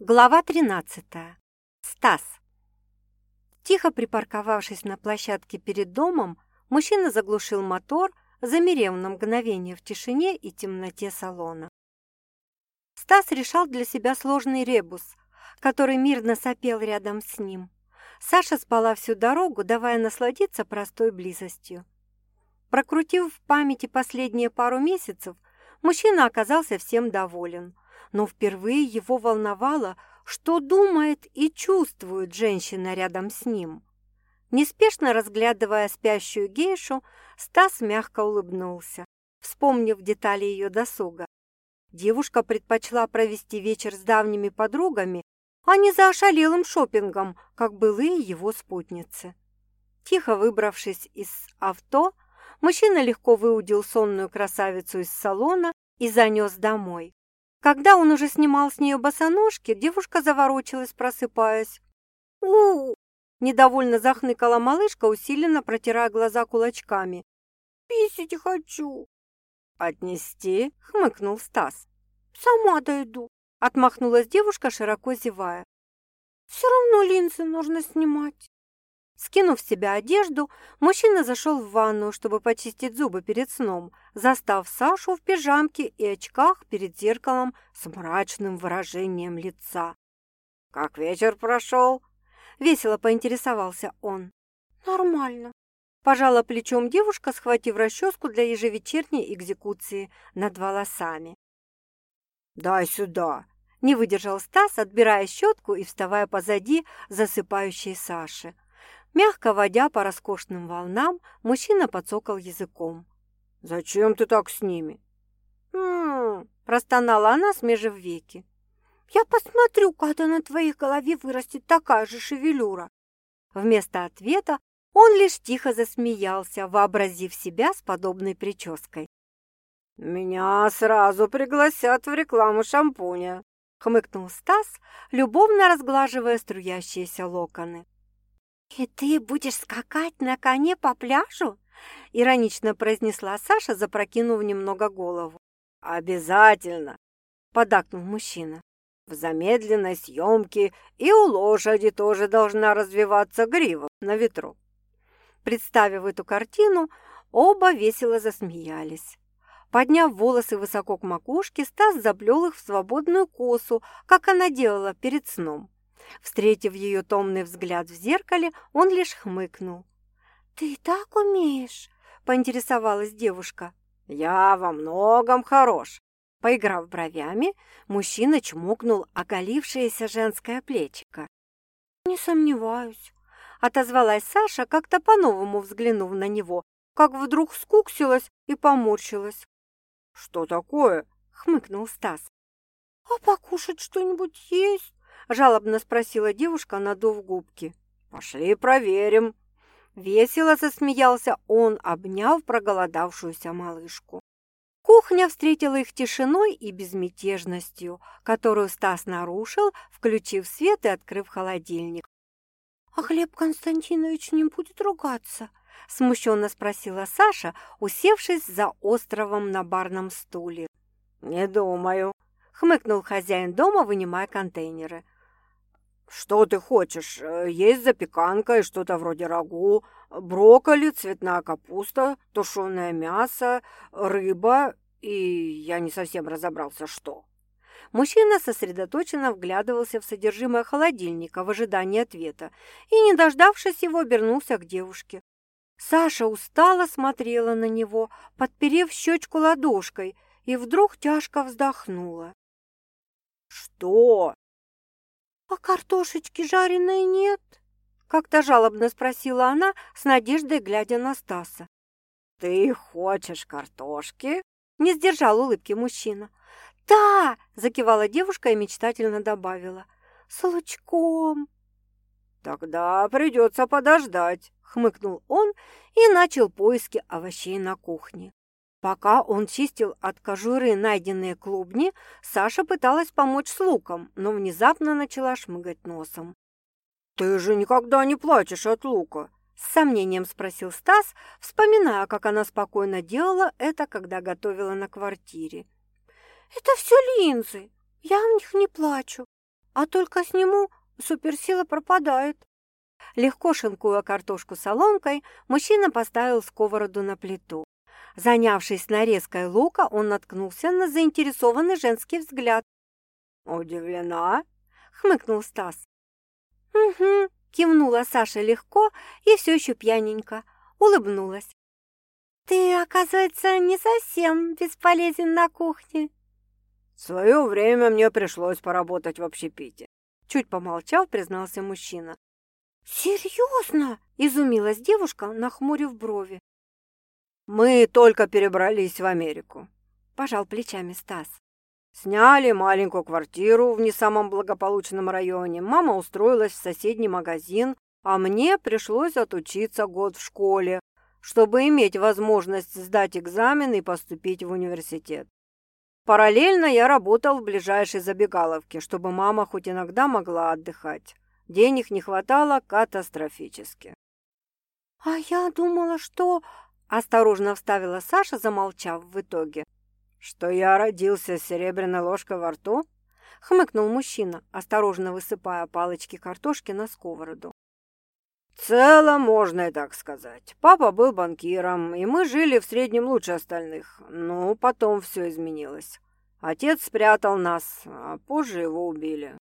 Глава 13. Стас. Тихо припарковавшись на площадке перед домом, мужчина заглушил мотор, замерев на мгновение в тишине и темноте салона. Стас решал для себя сложный ребус, который мирно сопел рядом с ним. Саша спала всю дорогу, давая насладиться простой близостью. Прокрутив в памяти последние пару месяцев, мужчина оказался всем доволен – но впервые его волновало, что думает и чувствует женщина рядом с ним. Неспешно разглядывая спящую гейшу, Стас мягко улыбнулся, вспомнив детали ее досуга. Девушка предпочла провести вечер с давними подругами, а не за ошалелым шопингом, как былые его спутницы. Тихо выбравшись из авто, мужчина легко выудил сонную красавицу из салона и занес домой. Когда он уже снимал с нее босоножки, девушка заворочилась, просыпаясь. у, -у, Недовольно захныкала малышка, усиленно протирая глаза кулачками. «Писать хочу!» «Отнести?» — хмыкнул Стас. «Сама дойду», — отмахнулась девушка, широко зевая. «Все равно линзы нужно снимать». Скинув с себя одежду, мужчина зашел в ванную, чтобы почистить зубы перед сном, застав Сашу в пижамке и очках перед зеркалом с мрачным выражением лица. «Как вечер прошел?» — весело поинтересовался он. «Нормально», — пожала плечом девушка, схватив расческу для ежевечерней экзекуции над волосами. «Дай сюда!» — не выдержал Стас, отбирая щетку и вставая позади засыпающей Саши. Мягко водя по роскошным волнам, мужчина подсокал языком. «Зачем ты так с ними?» «М-м-м», простонала она, смежив веки. «Я посмотрю, когда на твоей голове вырастет такая же шевелюра». Вместо ответа он лишь тихо засмеялся, вообразив себя с подобной прической. «Меня сразу пригласят в рекламу шампуня», — хмыкнул Стас, любовно разглаживая струящиеся локоны. «И ты будешь скакать на коне по пляжу?» — иронично произнесла Саша, запрокинув немного голову. «Обязательно!» — подакнул мужчина. «В замедленной съемке и у лошади тоже должна развиваться грива на ветру». Представив эту картину, оба весело засмеялись. Подняв волосы высоко к макушке, Стас заплел их в свободную косу, как она делала перед сном. Встретив ее томный взгляд в зеркале, он лишь хмыкнул. «Ты так умеешь?» – поинтересовалась девушка. «Я во многом хорош». Поиграв бровями, мужчина чмокнул оголившееся женское плечико. «Не сомневаюсь», – отозвалась Саша, как-то по-новому взглянув на него, как вдруг скуксилась и поморщилась. «Что такое?» – хмыкнул Стас. «А покушать что-нибудь есть?» Жалобно спросила девушка, надув губки. «Пошли проверим». Весело засмеялся он, обняв проголодавшуюся малышку. Кухня встретила их тишиной и безмятежностью, которую Стас нарушил, включив свет и открыв холодильник. «А Глеб Константинович не будет ругаться?» – смущенно спросила Саша, усевшись за островом на барном стуле. «Не думаю», – хмыкнул хозяин дома, вынимая контейнеры. «Что ты хочешь? Э, есть запеканка и что-то вроде рагу, брокколи, цветная капуста, тушеное мясо, рыба и я не совсем разобрался, что». Мужчина сосредоточенно вглядывался в содержимое холодильника в ожидании ответа и, не дождавшись его, обернулся к девушке. Саша устало смотрела на него, подперев щечку ладошкой, и вдруг тяжко вздохнула. «Что?» «А картошечки жареной нет?» Как-то жалобно спросила она, с надеждой глядя на Стаса. «Ты хочешь картошки?» Не сдержал улыбки мужчина. «Да!» – закивала девушка и мечтательно добавила. «С лучком!» «Тогда придется подождать», – хмыкнул он и начал поиски овощей на кухне. Пока он чистил от кожуры найденные клубни, Саша пыталась помочь с луком, но внезапно начала шмыгать носом. «Ты же никогда не плачешь от лука!» С сомнением спросил Стас, вспоминая, как она спокойно делала это, когда готовила на квартире. «Это все линзы, я в них не плачу», а только сниму, суперсила пропадает. Легко шинкуя картошку соломкой, мужчина поставил сковороду на плиту. Занявшись нарезкой лука, он наткнулся на заинтересованный женский взгляд. «Удивлена?» — хмыкнул Стас. «Угу», — кивнула Саша легко и все еще пьяненько. Улыбнулась. «Ты, оказывается, не совсем бесполезен на кухне». «В свое время мне пришлось поработать в общепите», — чуть помолчав, признался мужчина. «Серьезно?» – изумилась девушка, нахмурив брови. «Мы только перебрались в Америку», – пожал плечами Стас. «Сняли маленькую квартиру в не самом благополучном районе. Мама устроилась в соседний магазин, а мне пришлось отучиться год в школе, чтобы иметь возможность сдать экзамен и поступить в университет. Параллельно я работал в ближайшей забегаловке, чтобы мама хоть иногда могла отдыхать. Денег не хватало катастрофически. «А я думала, что...» – осторожно вставила Саша, замолчав в итоге. «Что я родился с серебряной ложкой во рту?» – хмыкнул мужчина, осторожно высыпая палочки картошки на сковороду. «В целом, можно и так сказать. Папа был банкиром, и мы жили в среднем лучше остальных. Но потом все изменилось. Отец спрятал нас, а позже его убили.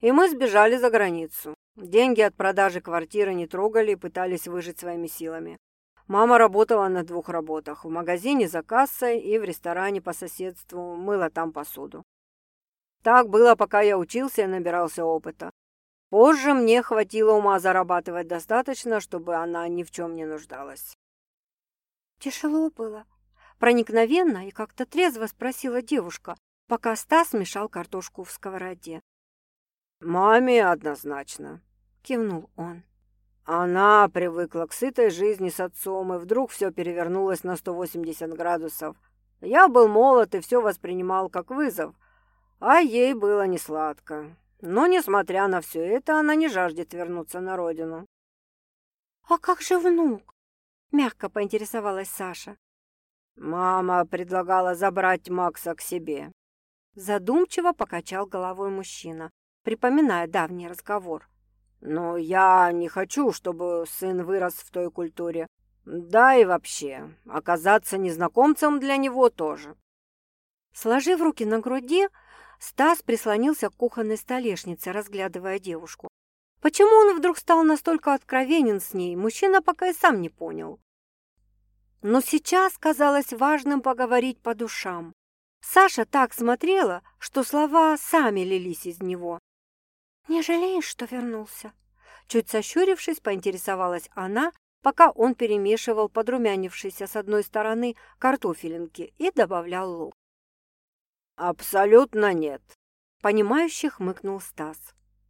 И мы сбежали за границу. Деньги от продажи квартиры не трогали и пытались выжить своими силами. Мама работала на двух работах. В магазине за кассой и в ресторане по соседству мыла там посуду. Так было, пока я учился и набирался опыта. Позже мне хватило ума зарабатывать достаточно, чтобы она ни в чем не нуждалась. Тяжело было. Проникновенно и как-то трезво спросила девушка, пока Стас мешал картошку в сковороде. «Маме однозначно», — кивнул он. Она привыкла к сытой жизни с отцом, и вдруг все перевернулось на 180 градусов. Я был молод и все воспринимал как вызов, а ей было несладко. Но, несмотря на все это, она не жаждет вернуться на родину. «А как же внук?» — мягко поинтересовалась Саша. «Мама предлагала забрать Макса к себе». Задумчиво покачал головой мужчина припоминая давний разговор. «Но я не хочу, чтобы сын вырос в той культуре. Да и вообще, оказаться незнакомцем для него тоже». Сложив руки на груди, Стас прислонился к кухонной столешнице, разглядывая девушку. Почему он вдруг стал настолько откровенен с ней, мужчина пока и сам не понял. Но сейчас казалось важным поговорить по душам. Саша так смотрела, что слова сами лились из него. «Не жалеешь, что вернулся?» Чуть сощурившись, поинтересовалась она, пока он перемешивал подрумянившиеся с одной стороны картофелинки и добавлял лук. «Абсолютно нет», — понимающе хмыкнул Стас.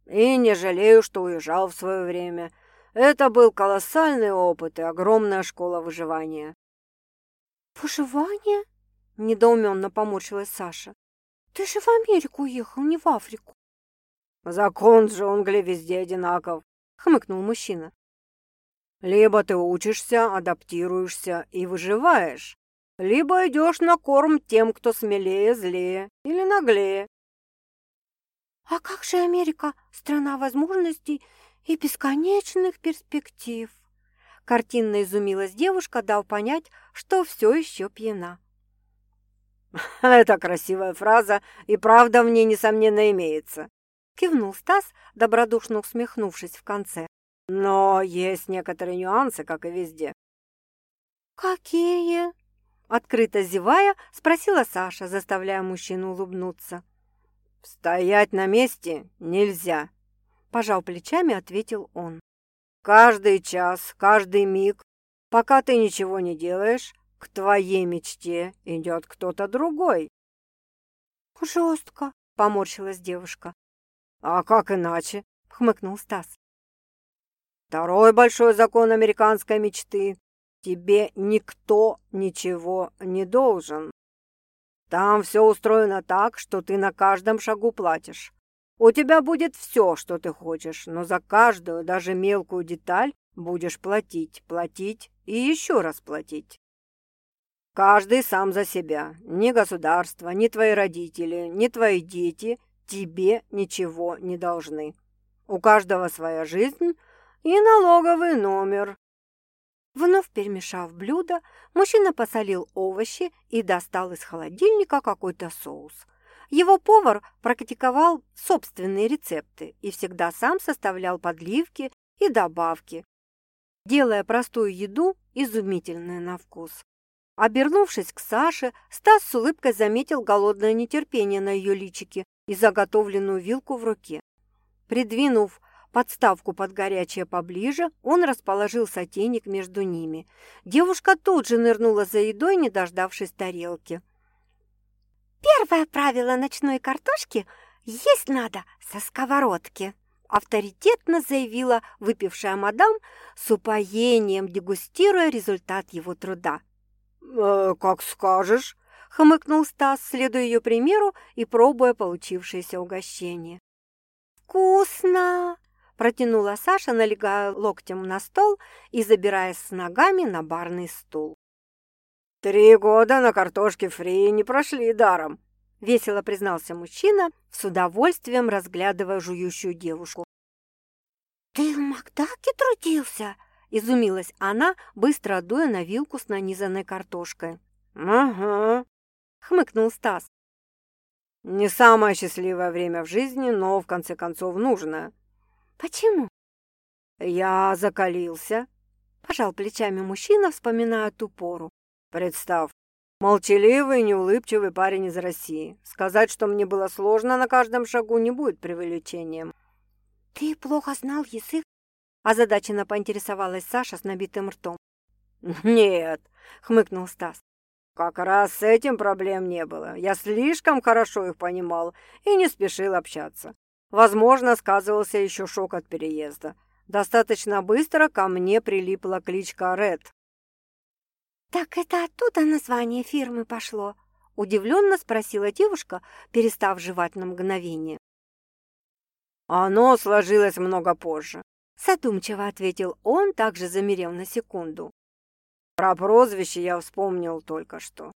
«И не жалею, что уезжал в свое время. Это был колоссальный опыт и огромная школа выживания». «Выживание?» — недоуменно поморщилась Саша. «Ты же в Америку уехал, не в Африку». «Закон джунглей везде одинаков», — хмыкнул мужчина. «Либо ты учишься, адаптируешься и выживаешь, либо идешь на корм тем, кто смелее, злее или наглее». «А как же Америка, страна возможностей и бесконечных перспектив?» Картинно изумилась девушка, дав понять, что все еще пьяна. «Это красивая фраза, и правда в ней, несомненно, имеется», Кивнул Стас, добродушно усмехнувшись в конце. Но есть некоторые нюансы, как и везде. «Какие?» Открыто зевая, спросила Саша, заставляя мужчину улыбнуться. «Стоять на месте нельзя», – пожал плечами, ответил он. «Каждый час, каждый миг, пока ты ничего не делаешь, к твоей мечте идет кто-то другой». «Жестко», – поморщилась девушка. «А как иначе?» — хмыкнул Стас. «Второй большой закон американской мечты. Тебе никто ничего не должен. Там все устроено так, что ты на каждом шагу платишь. У тебя будет все, что ты хочешь, но за каждую, даже мелкую деталь будешь платить, платить и еще раз платить. Каждый сам за себя. Ни государство, ни твои родители, ни твои дети тебе ничего не должны. У каждого своя жизнь и налоговый номер. Вновь перемешав блюдо, мужчина посолил овощи и достал из холодильника какой-то соус. Его повар практиковал собственные рецепты и всегда сам составлял подливки и добавки, делая простую еду изумительной на вкус. Обернувшись к Саше, Стас с улыбкой заметил голодное нетерпение на ее личике и заготовленную вилку в руке. Придвинув подставку под горячее поближе, он расположил сотейник между ними. Девушка тут же нырнула за едой, не дождавшись тарелки. «Первое правило ночной картошки – есть надо со сковородки», авторитетно заявила выпившая мадам с упоением, дегустируя результат его труда. «Э, «Как скажешь», – хмыкнул Стас, следуя ее примеру и пробуя получившееся угощение. «Вкусно!» – протянула Саша, налегая локтем на стол и забираясь с ногами на барный стул. «Три года на картошке фри не прошли даром», – весело признался мужчина, с удовольствием разглядывая жующую девушку. «Ты в Макдаке трудился?» – изумилась она, быстро дуя на вилку с нанизанной картошкой. «Ага», – хмыкнул Стас. Не самое счастливое время в жизни, но в конце концов нужно. Почему? Я закалился. Пожал плечами мужчина, вспоминая ту пору. Представь, молчаливый, неулыбчивый парень из России. Сказать, что мне было сложно на каждом шагу, не будет преувеличением. Ты плохо знал язык? Озадаченно поинтересовалась Саша с набитым ртом. «Нет», — хмыкнул Стас. Как раз с этим проблем не было. Я слишком хорошо их понимал и не спешил общаться. Возможно, сказывался еще шок от переезда. Достаточно быстро ко мне прилипла кличка Ред. «Так это оттуда название фирмы пошло?» – удивленно спросила девушка, перестав жевать на мгновение. «Оно сложилось много позже», – задумчиво ответил он, также замерев на секунду. Про прозвище я вспомнил только что.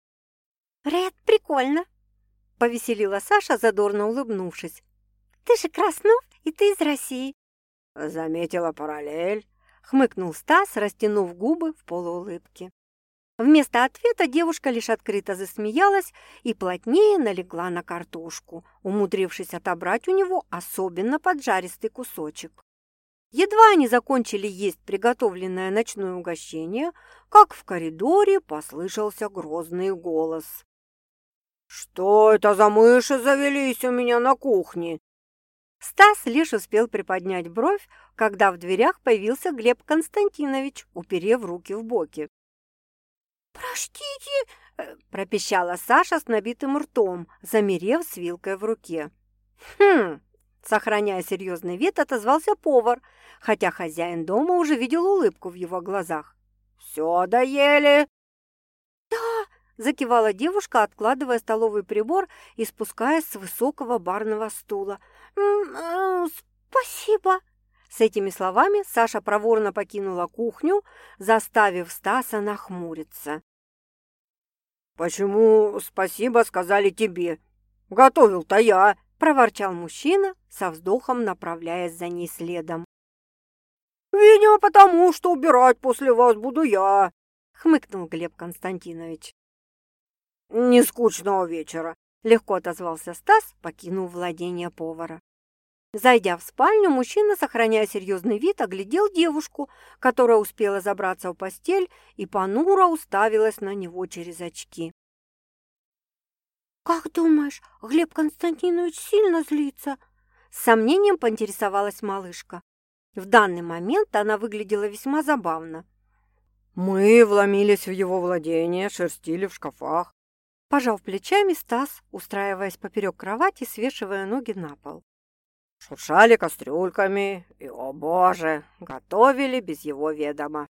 «Ред, прикольно!» – повеселила Саша, задорно улыбнувшись. «Ты же Краснов, и ты из России!» Заметила параллель. Хмыкнул Стас, растянув губы в полуулыбке. Вместо ответа девушка лишь открыто засмеялась и плотнее налегла на картошку, умудрившись отобрать у него особенно поджаристый кусочек. Едва они закончили есть приготовленное ночное угощение, как в коридоре послышался грозный голос. «Что это за мыши завелись у меня на кухне?» Стас лишь успел приподнять бровь, когда в дверях появился Глеб Константинович, уперев руки в боки. «Простите!» э, – пропищала Саша с набитым ртом, замерев с вилкой в руке. «Хм!» – сохраняя серьезный вид, отозвался повар, хотя хозяин дома уже видел улыбку в его глазах. «Все доели?» «Да!» – закивала девушка, откладывая столовый прибор и спускаясь с высокого барного стула. «М -м, «Спасибо!» С этими словами Саша проворно покинула кухню, заставив Стаса нахмуриться. «Почему спасибо сказали тебе? Готовил-то я!» – проворчал мужчина, со вздохом направляясь за ней следом. «Видимо, потому что убирать после вас буду я», — хмыкнул Глеб Константинович. «Не скучного вечера», — легко отозвался Стас, покинув владение повара. Зайдя в спальню, мужчина, сохраняя серьезный вид, оглядел девушку, которая успела забраться в постель и понуро уставилась на него через очки. «Как думаешь, Глеб Константинович сильно злится?» С сомнением поинтересовалась малышка. В данный момент она выглядела весьма забавно. «Мы вломились в его владение, шерстили в шкафах». Пожал плечами Стас, устраиваясь поперек кровати, свешивая ноги на пол. Шуршали кастрюльками и, о боже, готовили без его ведома.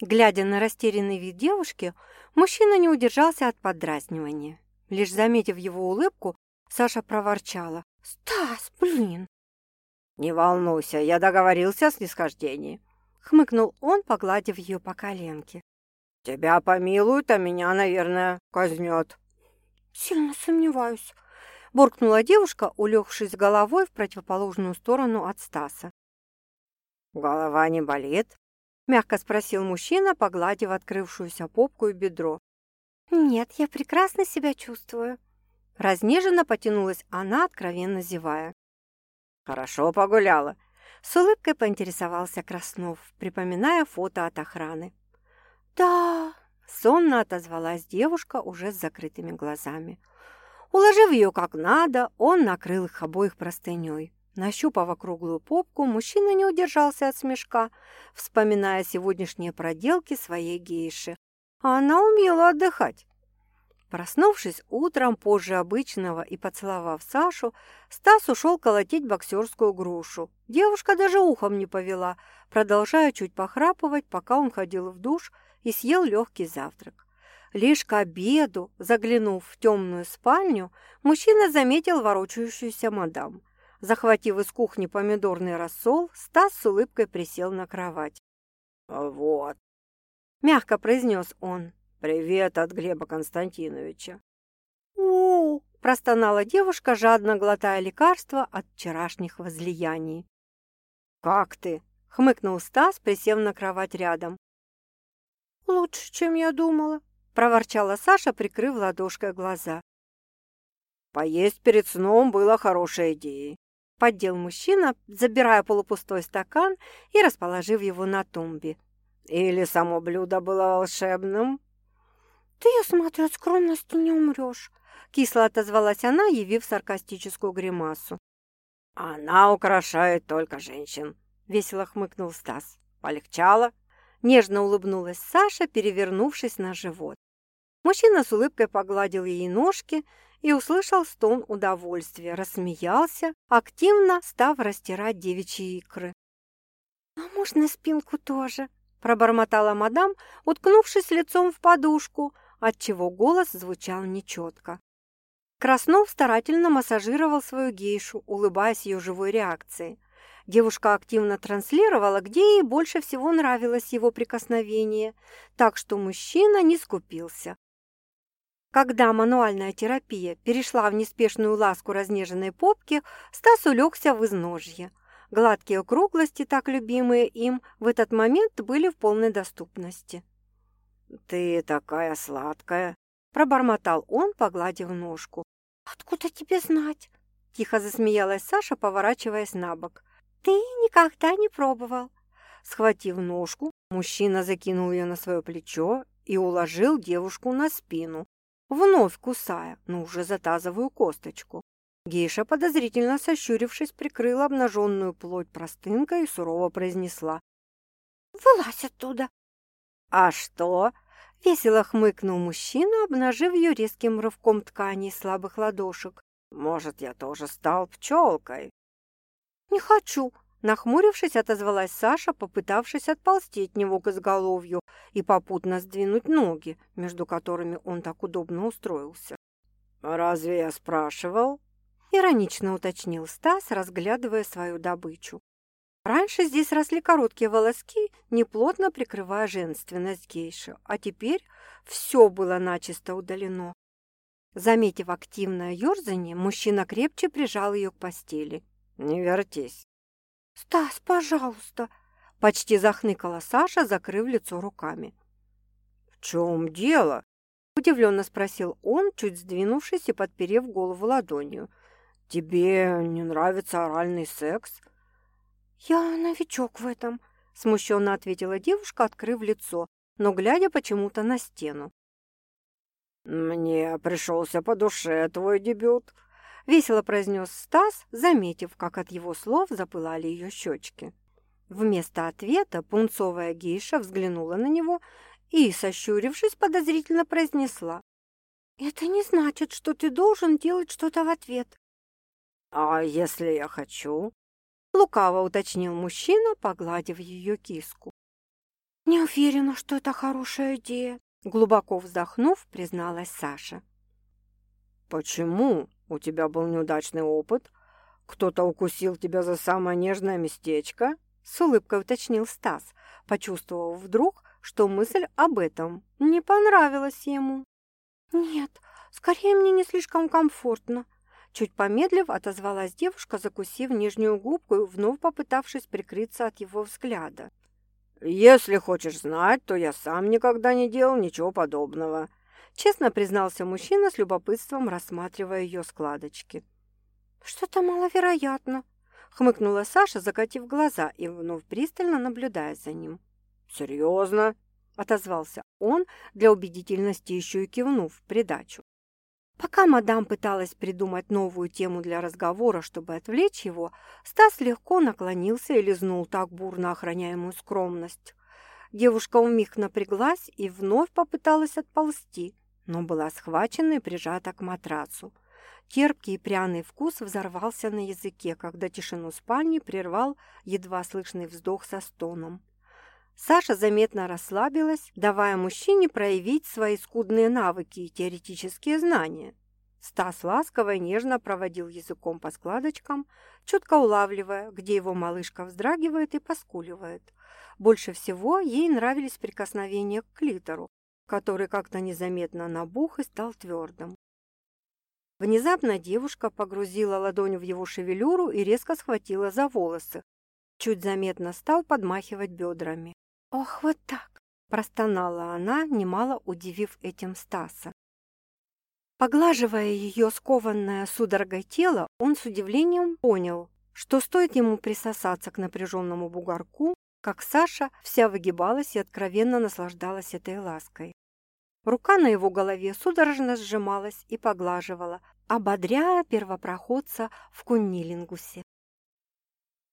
Глядя на растерянный вид девушки, мужчина не удержался от подразнивания. Лишь заметив его улыбку, Саша проворчала. «Стас, блин, «Не волнуйся, я договорился о снисхождении», — хмыкнул он, погладив ее по коленке. «Тебя помилуют, а меня, наверное, казнет». «Сильно сомневаюсь». буркнула девушка, улегшись головой в противоположную сторону от Стаса. «Голова не болит?» – мягко спросил мужчина, погладив открывшуюся попку и бедро. «Нет, я прекрасно себя чувствую». Разнеженно потянулась она, откровенно зевая. «Хорошо погуляла», – с улыбкой поинтересовался Краснов, припоминая фото от охраны. «Да», – сонно отозвалась девушка уже с закрытыми глазами. Уложив ее как надо, он накрыл их обоих простыней. Нащупав округлую попку, мужчина не удержался от смешка, вспоминая сегодняшние проделки своей гейши. А она умела отдыхать. Проснувшись утром позже обычного и поцеловав Сашу, Стас ушел колотить боксерскую грушу. Девушка даже ухом не повела, продолжая чуть похрапывать, пока он ходил в душ и съел легкий завтрак. Лишь к обеду, заглянув в темную спальню, мужчина заметил ворочающуюся мадам. Захватив из кухни помидорный рассол, Стас с улыбкой присел на кровать. «Вот», — мягко произнес он. «Привет от Глеба Константиновича». «У-у-у!» – простонала девушка, жадно глотая лекарства от вчерашних возлияний. «Как ты?» – хмыкнул Стас, присев на кровать рядом. «Лучше, чем я думала», – проворчала Саша, прикрыв ладошкой глаза. «Поесть перед сном было хорошей идеей», – поддел мужчина, забирая полупустой стакан и расположив его на тумбе. «Или само блюдо было волшебным?» «Ты, я смотрю, от скромности не умрешь», — кисло отозвалась она, явив саркастическую гримасу. «Она украшает только женщин», — весело хмыкнул Стас. «Полегчало?» Нежно улыбнулась Саша, перевернувшись на живот. Мужчина с улыбкой погладил ей ножки и услышал стон удовольствия, рассмеялся, активно став растирать девичьи икры. «А можно спинку тоже?» – пробормотала мадам, уткнувшись лицом в подушку – отчего голос звучал нечетко. Краснов старательно массажировал свою гейшу, улыбаясь ее живой реакции. Девушка активно транслировала, где ей больше всего нравилось его прикосновение, так что мужчина не скупился. Когда мануальная терапия перешла в неспешную ласку разнеженной попки, Стас улегся в изножье. Гладкие округлости, так любимые им, в этот момент были в полной доступности. «Ты такая сладкая!» – пробормотал он, погладив ножку. «Откуда тебе знать?» – тихо засмеялась Саша, поворачиваясь на бок. «Ты никогда не пробовал!» Схватив ножку, мужчина закинул ее на свое плечо и уложил девушку на спину, вновь кусая, но уже за тазовую косточку. Гейша, подозрительно сощурившись, прикрыла обнаженную плоть простынкой и сурово произнесла. «Вылазь оттуда!» «А что?» – весело хмыкнул мужчина, обнажив ее резким рывком ткани слабых ладошек. «Может, я тоже стал пчелкой?» «Не хочу!» – нахмурившись, отозвалась Саша, попытавшись отползти от него к изголовью и попутно сдвинуть ноги, между которыми он так удобно устроился. «Разве я спрашивал?» – иронично уточнил Стас, разглядывая свою добычу. Раньше здесь росли короткие волоски, неплотно прикрывая женственность гейши, а теперь все было начисто удалено. Заметив активное ерзание, мужчина крепче прижал ее к постели. «Не вертись!» «Стас, пожалуйста!» Почти захныкала Саша, закрыв лицо руками. «В чем дело?» Удивленно спросил он, чуть сдвинувшись и подперев голову ладонью. «Тебе не нравится оральный секс?» «Я новичок в этом», – смущенно ответила девушка, открыв лицо, но глядя почему-то на стену. «Мне пришелся по душе твой дебют», – весело произнес Стас, заметив, как от его слов запылали ее щечки. Вместо ответа пунцовая гейша взглянула на него и, сощурившись, подозрительно произнесла. «Это не значит, что ты должен делать что-то в ответ». «А если я хочу?» Лукаво уточнил мужчина, погладив ее киску. «Не уверена, что это хорошая идея», глубоко вздохнув, призналась Саша. «Почему? У тебя был неудачный опыт? Кто-то укусил тебя за самое нежное местечко?» С улыбкой уточнил Стас, почувствовав вдруг, что мысль об этом не понравилась ему. «Нет, скорее мне не слишком комфортно», Чуть помедлив, отозвалась девушка, закусив нижнюю губку и вновь попытавшись прикрыться от его взгляда. «Если хочешь знать, то я сам никогда не делал ничего подобного», честно признался мужчина с любопытством, рассматривая ее складочки. «Что-то маловероятно», — хмыкнула Саша, закатив глаза и вновь пристально наблюдая за ним. «Серьезно?» — отозвался он, для убедительности еще и кивнув в придачу. Пока мадам пыталась придумать новую тему для разговора, чтобы отвлечь его, Стас легко наклонился и лизнул так бурно охраняемую скромность. Девушка умиг напряглась и вновь попыталась отползти, но была схвачена и прижата к матрацу. Терпкий и пряный вкус взорвался на языке, когда тишину спальни прервал едва слышный вздох со стоном. Саша заметно расслабилась, давая мужчине проявить свои скудные навыки и теоретические знания. Стас ласково и нежно проводил языком по складочкам, чутко улавливая, где его малышка вздрагивает и поскуливает. Больше всего ей нравились прикосновения к клитору, который как-то незаметно набух и стал твердым. Внезапно девушка погрузила ладонь в его шевелюру и резко схватила за волосы. Чуть заметно стал подмахивать бедрами. «Ох, вот так!» – простонала она, немало удивив этим Стаса. Поглаживая ее скованное судорогой тело, он с удивлением понял, что стоит ему присосаться к напряженному бугорку, как Саша вся выгибалась и откровенно наслаждалась этой лаской. Рука на его голове судорожно сжималась и поглаживала, ободряя первопроходца в куннилингусе.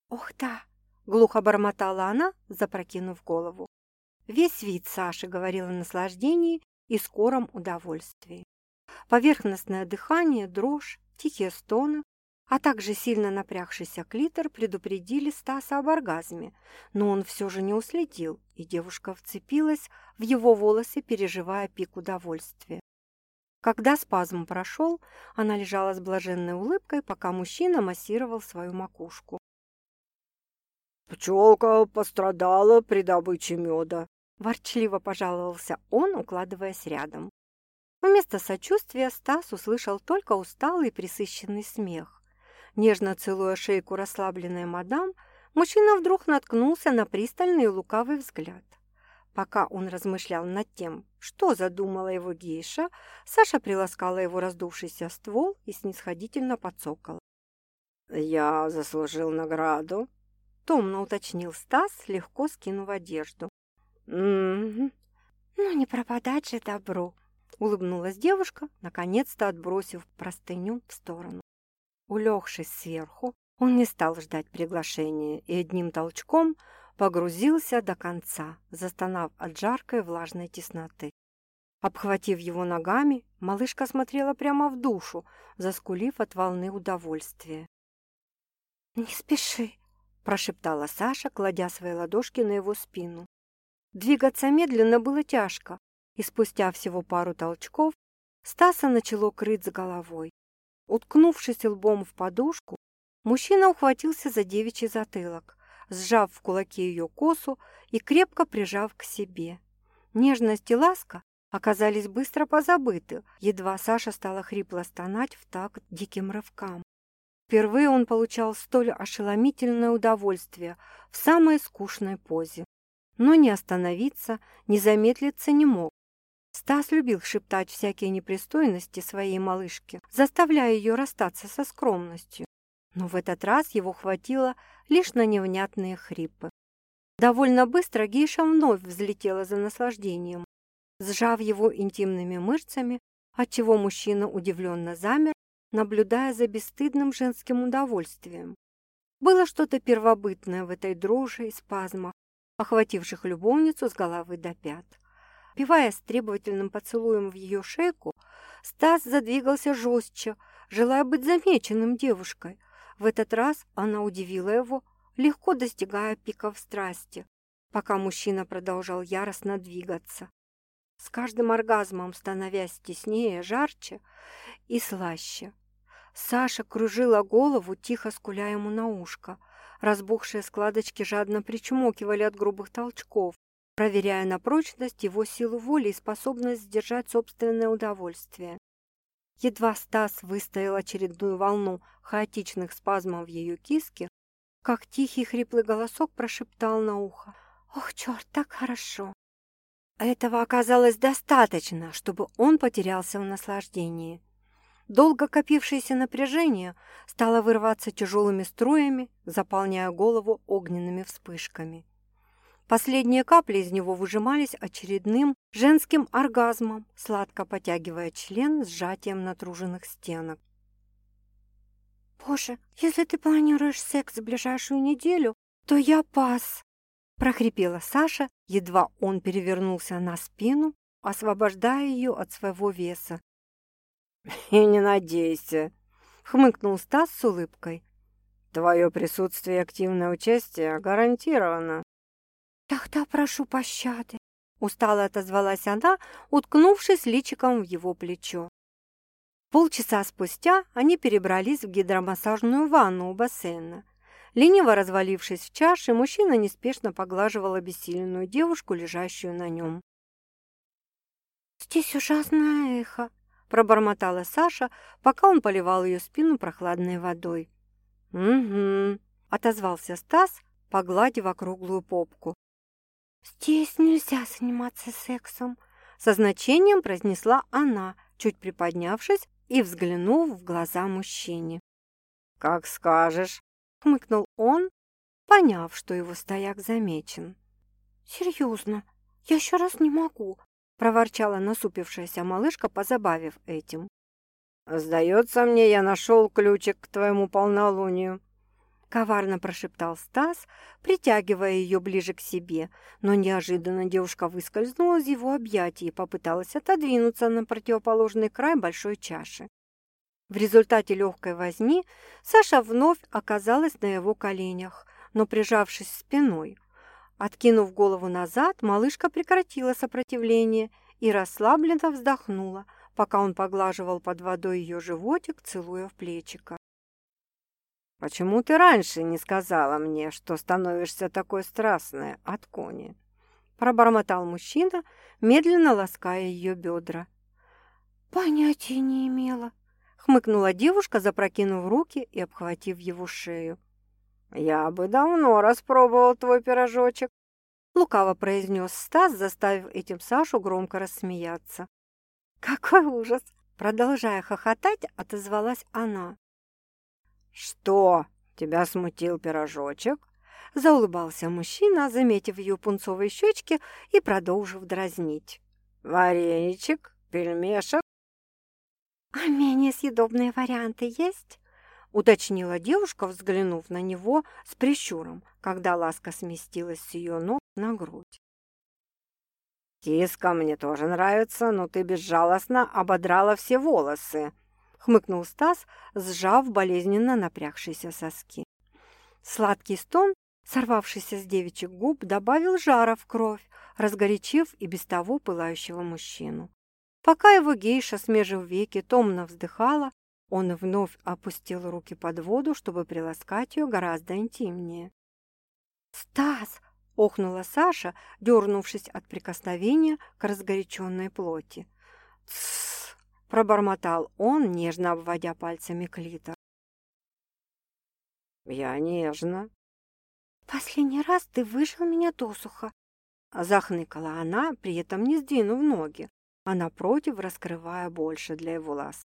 «Ох да!» Глухо бормотала она, запрокинув голову. Весь вид Саши говорил о наслаждении и скором удовольствии. Поверхностное дыхание, дрожь, тихие стоны, а также сильно напрягшийся клитор предупредили Стаса об оргазме, но он все же не уследил, и девушка вцепилась в его волосы, переживая пик удовольствия. Когда спазм прошел, она лежала с блаженной улыбкой, пока мужчина массировал свою макушку. «Пчелка пострадала при добыче меда», – ворчливо пожаловался он, укладываясь рядом. Вместо сочувствия Стас услышал только усталый присыщенный смех. Нежно целуя шейку расслабленной мадам, мужчина вдруг наткнулся на пристальный и лукавый взгляд. Пока он размышлял над тем, что задумала его гейша, Саша приласкала его раздувшийся ствол и снисходительно подсокала. «Я заслужил награду», Томно уточнил Стас, легко скинув одежду. «Ну, не пропадать же добру!» Улыбнулась девушка, наконец-то отбросив простыню в сторону. Улегшись сверху, он не стал ждать приглашения и одним толчком погрузился до конца, застонав от жаркой влажной тесноты. Обхватив его ногами, малышка смотрела прямо в душу, заскулив от волны удовольствия. «Не спеши!» Прошептала Саша, кладя свои ладошки на его спину. Двигаться медленно было тяжко, и спустя всего пару толчков Стаса начало крыть с головой. Уткнувшись лбом в подушку, мужчина ухватился за девичий затылок, сжав в кулаке ее косу и крепко прижав к себе. Нежность и ласка оказались быстро позабыты, едва Саша стала хрипло стонать в такт диким рывкам. Впервые он получал столь ошеломительное удовольствие в самой скучной позе. Но не остановиться, не замедлиться не мог. Стас любил шептать всякие непристойности своей малышке, заставляя ее расстаться со скромностью. Но в этот раз его хватило лишь на невнятные хрипы. Довольно быстро гейша вновь взлетела за наслаждением, сжав его интимными мышцами, отчего мужчина удивленно замер наблюдая за бесстыдным женским удовольствием. Было что-то первобытное в этой дрожи и спазмах, охвативших любовницу с головы до пят. Пивая с требовательным поцелуем в ее шейку, Стас задвигался жестче, желая быть замеченным девушкой. В этот раз она удивила его, легко достигая пиков страсти, пока мужчина продолжал яростно двигаться. С каждым оргазмом становясь теснее, жарче и слаще. Саша кружила голову, тихо скуля ему на ушко. Разбухшие складочки жадно причмокивали от грубых толчков, проверяя на прочность его силу воли и способность сдержать собственное удовольствие. Едва Стас выстоял очередную волну хаотичных спазмов в ее киске, как тихий хриплый голосок прошептал на ухо. «Ох, черт, так хорошо!» Этого оказалось достаточно, чтобы он потерялся в наслаждении. Долго копившееся напряжение стало вырываться тяжелыми струями, заполняя голову огненными вспышками. Последние капли из него выжимались очередным женским оргазмом, сладко потягивая член сжатием натруженных стенок. «Боже, если ты планируешь секс в ближайшую неделю, то я пас!» прохрипела Саша, едва он перевернулся на спину, освобождая ее от своего веса. «И не надейся!» — хмыкнул Стас с улыбкой. «Твое присутствие и активное участие гарантировано. «Тогда прошу пощады», — устало отозвалась она, уткнувшись личиком в его плечо. Полчаса спустя они перебрались в гидромассажную ванну у бассейна. Лениво развалившись в чаше, мужчина неспешно поглаживал обессиленную девушку, лежащую на нем. «Здесь ужасное эхо», — пробормотала Саша, пока он поливал ее спину прохладной водой. «Угу», — отозвался Стас, погладив округлую попку. «Здесь нельзя заниматься сексом», — со значением произнесла она, чуть приподнявшись и взглянув в глаза мужчине. «Как скажешь», — хмыкнул он, поняв, что его стояк замечен. «Серьезно, я еще раз не могу», — проворчала насупившаяся малышка, позабавив этим. «Сдается мне, я нашел ключик к твоему полнолунию», Коварно прошептал Стас, притягивая ее ближе к себе, но неожиданно девушка выскользнула из его объятий и попыталась отодвинуться на противоположный край большой чаши. В результате легкой возни Саша вновь оказалась на его коленях, но прижавшись спиной. Откинув голову назад, малышка прекратила сопротивление и расслабленно вздохнула, пока он поглаживал под водой ее животик, целуя в плечико. «Почему ты раньше не сказала мне, что становишься такой страстной от кони?» Пробормотал мужчина, медленно лаская ее бедра. «Понятия не имела», — хмыкнула девушка, запрокинув руки и обхватив его шею. «Я бы давно распробовал твой пирожочек», — лукаво произнес Стас, заставив этим Сашу громко рассмеяться. «Какой ужас!» — продолжая хохотать, отозвалась она. «Что, тебя смутил пирожочек?» Заулыбался мужчина, заметив ее пунцовые щечки и продолжив дразнить. «Вареничек? Пельмешек?» «А менее съедобные варианты есть?» Уточнила девушка, взглянув на него с прищуром, когда ласка сместилась с ее ног на грудь. «Киска мне тоже нравится, но ты безжалостно ободрала все волосы», хмыкнул Стас, сжав болезненно напрягшиеся соски. Сладкий стон, сорвавшийся с девичьих губ, добавил жара в кровь, разгорячив и без того пылающего мужчину. Пока его гейша, смежив веки, томно вздыхала, он вновь опустил руки под воду, чтобы приласкать ее гораздо интимнее. «Стас!» — охнула Саша, дернувшись от прикосновения к разгоряченной плоти. «Тссс!» Пробормотал он, нежно обводя пальцами клитор. «Я нежно». «Последний раз ты выжил меня досуха», — захныкала она, при этом не сдвинув ноги, а напротив раскрывая больше для его ласк.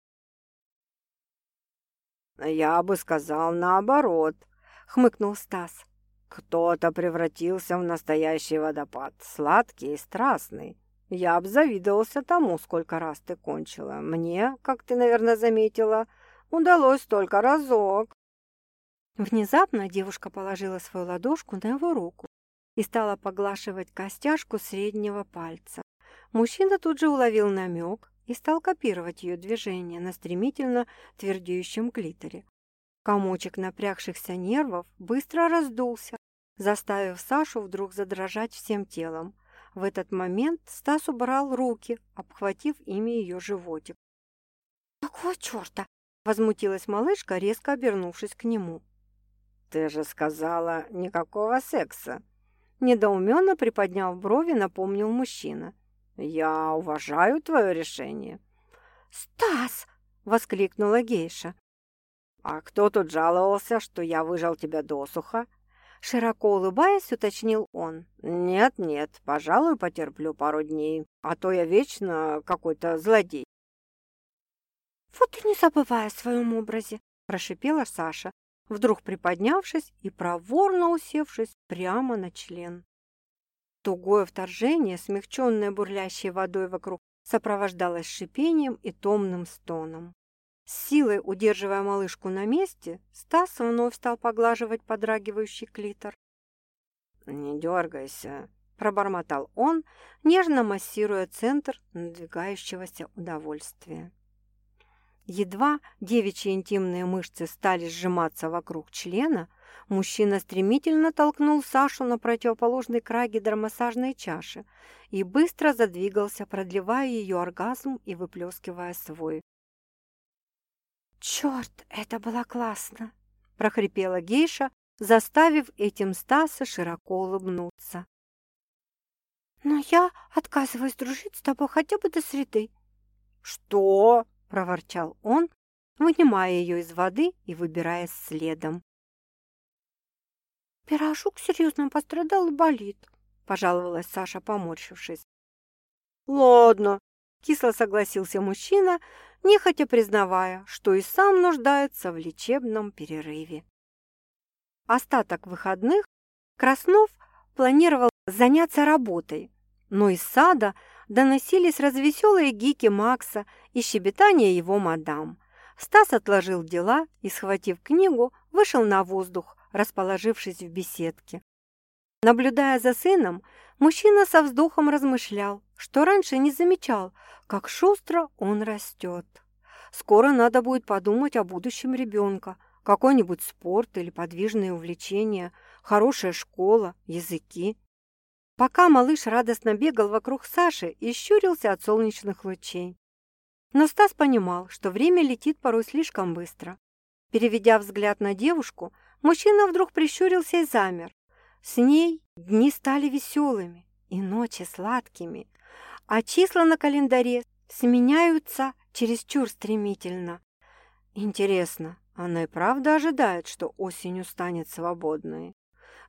«Я бы сказал наоборот», — хмыкнул Стас. «Кто-то превратился в настоящий водопад, сладкий и страстный. Я обзавидовался тому, сколько раз ты кончила. Мне, как ты, наверное, заметила, удалось только разок. Внезапно девушка положила свою ладошку на его руку и стала поглаживать костяшку среднего пальца. Мужчина тут же уловил намек и стал копировать ее движение на стремительно твердеющем клиторе. Комочек напрягшихся нервов быстро раздулся, заставив Сашу вдруг задрожать всем телом. В этот момент Стас убрал руки, обхватив ими ее животик. «Какого черта?» – возмутилась малышка, резко обернувшись к нему. «Ты же сказала, никакого секса!» Недоуменно приподняв брови, напомнил мужчина. «Я уважаю твое решение». «Стас!» – воскликнула гейша. «А кто тут жаловался, что я выжал тебя досуха?» Широко улыбаясь, уточнил он. «Нет-нет, пожалуй, потерплю пару дней, а то я вечно какой-то злодей». «Вот и не забывай о своем образе», – прошипела Саша, вдруг приподнявшись и проворно усевшись прямо на член. Тугое вторжение, смягченное бурлящей водой вокруг, сопровождалось шипением и томным стоном. С силой удерживая малышку на месте, Стас вновь стал поглаживать подрагивающий клитор. «Не дергайся», – пробормотал он, нежно массируя центр надвигающегося удовольствия. Едва девичьи интимные мышцы стали сжиматься вокруг члена, мужчина стремительно толкнул Сашу на противоположный край гидромассажной чаши и быстро задвигался, продлевая ее оргазм и выплескивая свой. «Черт, это было классно!» – прохрипела гейша, заставив этим Стаса широко улыбнуться. «Но я отказываюсь дружить с тобой хотя бы до среды». «Что?» – проворчал он, вынимая ее из воды и выбираясь следом. «Пирожок серьезно пострадал и болит», – пожаловалась Саша, поморщившись. «Ладно», – кисло согласился мужчина, нехотя признавая, что и сам нуждается в лечебном перерыве. Остаток выходных Краснов планировал заняться работой, но из сада доносились развеселые гики Макса и щебетание его мадам. Стас отложил дела и, схватив книгу, вышел на воздух, расположившись в беседке. Наблюдая за сыном, мужчина со вздохом размышлял, что раньше не замечал, как шустро он растет. Скоро надо будет подумать о будущем ребенка, какой-нибудь спорт или подвижные увлечения, хорошая школа, языки. Пока малыш радостно бегал вокруг Саши и щурился от солнечных лучей. Но Стас понимал, что время летит порой слишком быстро. Переведя взгляд на девушку, мужчина вдруг прищурился и замер. С ней дни стали веселыми и ночи сладкими, а числа на календаре сменяются чересчур стремительно. Интересно, она и правда ожидает, что осенью станет свободной?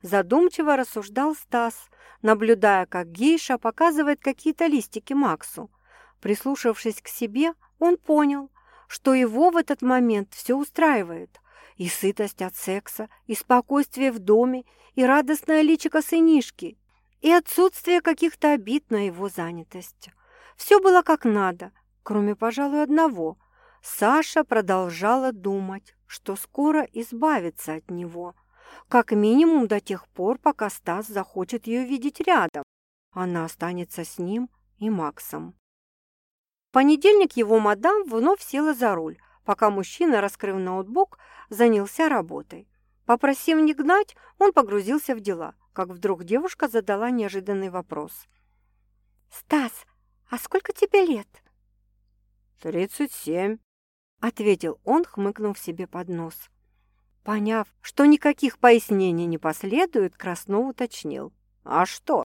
Задумчиво рассуждал Стас, наблюдая, как гейша показывает какие-то листики Максу. Прислушавшись к себе, он понял, что его в этот момент все устраивает. И сытость от секса, и спокойствие в доме, и радостное личико сынишки, и отсутствие каких-то обид на его занятость. Все было как надо, кроме, пожалуй, одного. Саша продолжала думать, что скоро избавится от него, как минимум до тех пор, пока Стас захочет ее видеть рядом. Она останется с ним и Максом. В понедельник его мадам вновь села за руль, пока мужчина, раскрыв ноутбук, занялся работой. Попросив не гнать, он погрузился в дела, как вдруг девушка задала неожиданный вопрос. «Стас, а сколько тебе лет?» «Тридцать семь», — ответил он, хмыкнув себе под нос. Поняв, что никаких пояснений не последует, Краснов уточнил. «А что?»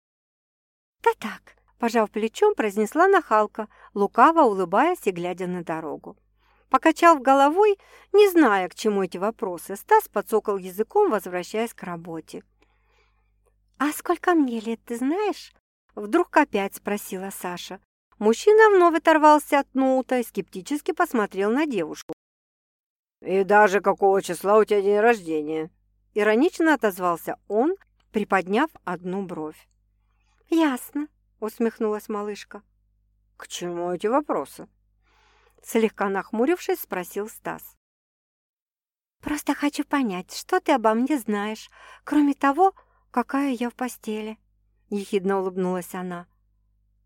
«Да так», — пожав плечом, произнесла нахалка, лукаво улыбаясь и глядя на дорогу. Покачав головой, не зная, к чему эти вопросы, Стас подсокал языком, возвращаясь к работе. «А сколько мне лет, ты знаешь?» Вдруг опять спросила Саша. Мужчина вновь оторвался от ноута и скептически посмотрел на девушку. «И даже какого числа у тебя день рождения?» Иронично отозвался он, приподняв одну бровь. «Ясно», — усмехнулась малышка. «К чему эти вопросы?» Слегка нахмурившись, спросил Стас. «Просто хочу понять, что ты обо мне знаешь, кроме того, какая я в постели», — ехидно улыбнулась она.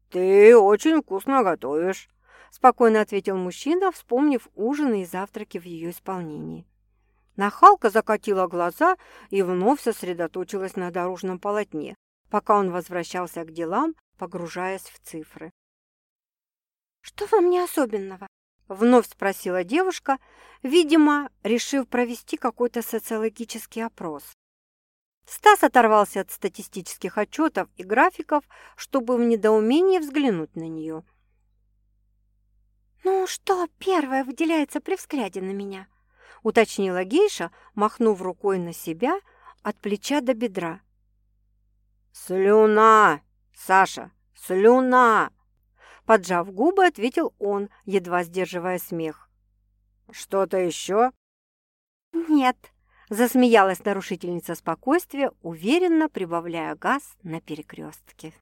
«Ты очень вкусно готовишь», — спокойно ответил мужчина, вспомнив ужины и завтраки в ее исполнении. Нахалка закатила глаза и вновь сосредоточилась на дорожном полотне, пока он возвращался к делам, погружаясь в цифры. «Что во мне особенного?» — вновь спросила девушка, видимо, решив провести какой-то социологический опрос. Стас оторвался от статистических отчетов и графиков, чтобы в недоумении взглянуть на нее. «Ну что первое выделяется при взгляде на меня?» — уточнила гейша, махнув рукой на себя от плеча до бедра. «Слюна! Саша, слюна!» Поджав губы, ответил он, едва сдерживая смех. «Что-то еще?» «Нет», — засмеялась нарушительница спокойствия, уверенно прибавляя газ на перекрестке.